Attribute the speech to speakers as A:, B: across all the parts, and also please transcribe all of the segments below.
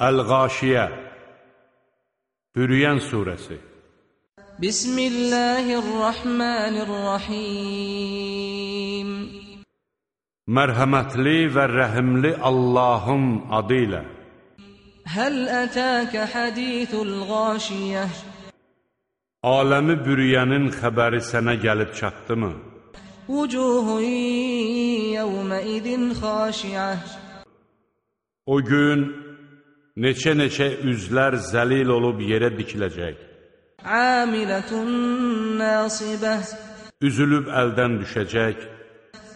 A: Əl-Qaşiyə Bürüyən surəsi
B: Bismillahirrahmanirrahim.
A: Mərhəmətli və rəhimli Allahın adı ilə
B: Həl ətəkə hədithul qâşiyyə
A: Aləmi bürüyənin xəbəri sənə gəlib çatdımı?
B: Vucuhun yevmə idin xaşiyə
A: O gün neçə-neçə üzlər zəlil olub yerə dikiləcək,
B: Amilətun nasibə
A: üzülüb əldən düşəcək,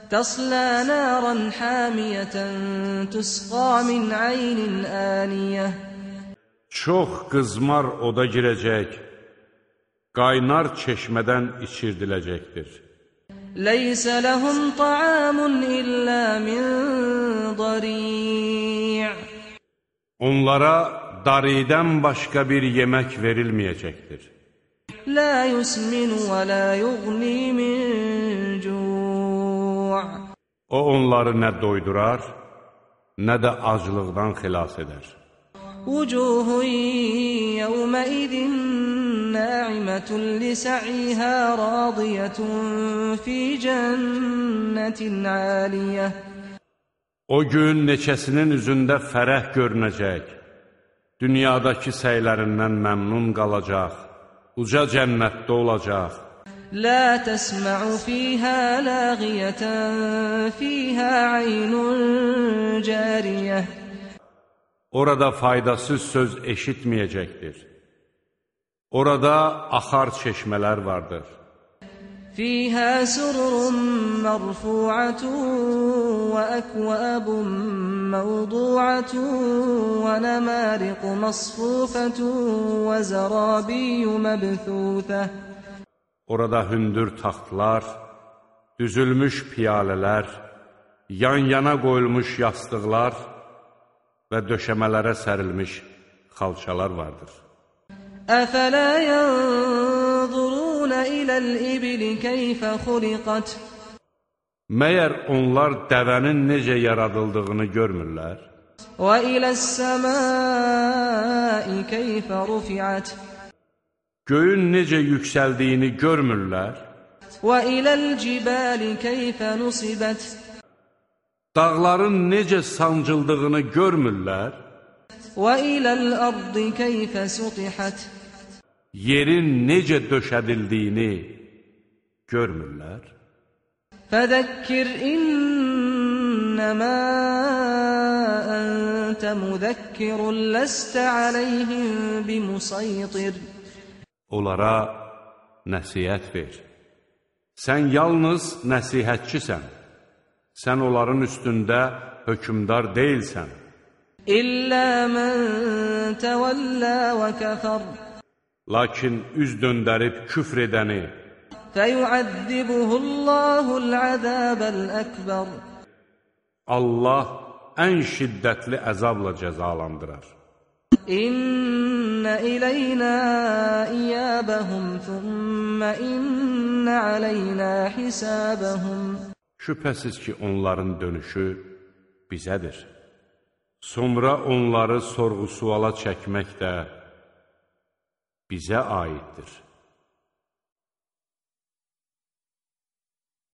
B: Təslə naran hamiyətən Tüsqa min aynin aniyə
A: çox qızmar oda girəcək, qaynar çeşmədən içirdiləcəkdir.
B: Leysə ləhum ta'amun illə min dariዕ
A: Onlara daridən başqa bir yemək verilməyəcəkdir.
B: La yusminu və la yughni min cu'
A: O onları nə doydurar, nə də aclıqdan xilas edər.
B: Vucuhun yevmə idin na'imətun li sə'ihə radiyətun fi cənnətin aliyyə
A: O gün neçəsinin üzündə fərəh görünəcək, dünyadakı səylərindən məmnun qalacaq, uca cənnətdə olacaq.
B: لا تسمع فيها لاغية فيها عين جارية
A: Orada faydasız söz eşitməyəcəkdir. Orada axar çeşmələr vardır.
B: فيها سرر مرفوعة وأكواب موضوعة ونمارق مصفوفة وزرابي مبثوثة
A: Orada hündür taxtlar, düzülmüş piyalələr, yan-yana qoyulmuş yastıqlar və döşəmələrə sərilmiş xalçalar vardır.
B: أفلا ينظرون إلى الإبل كيف خلقت
A: Məyər onlar dəvənin necə yaradıldığını görmürlər?
B: وإلى السماء كيف رفعت
A: Göyün necə yüksəldiyini görmürlər?
B: وإلى الجبال كيف نصبت
A: Dağların necə sancıldığını görmürlər?
B: وإلى الأرض كيف سطحت
A: yerin necə döşədildiyini görmürlər?
B: Fəzəkkir innəmə əntə müzəkkirun ləstə aləyhim bimusaytir.
A: Onlara nəsihət ver. Sən yalnız nəsihətçisən. Sən onların üstündə hökmdar deyilsən.
B: İllə mən təvəllə və kəfər.
A: Lakin üz döndərib küfr edəni Allah ən şiddətli əzabla cəzalandırar.
B: İnna ilayna iyabahum thumma inna alayna hisabahum
A: Şübhəsiz ki onların dönüşü bizədir. Sonra onları sorğu-suala çəkmək də bize aittir.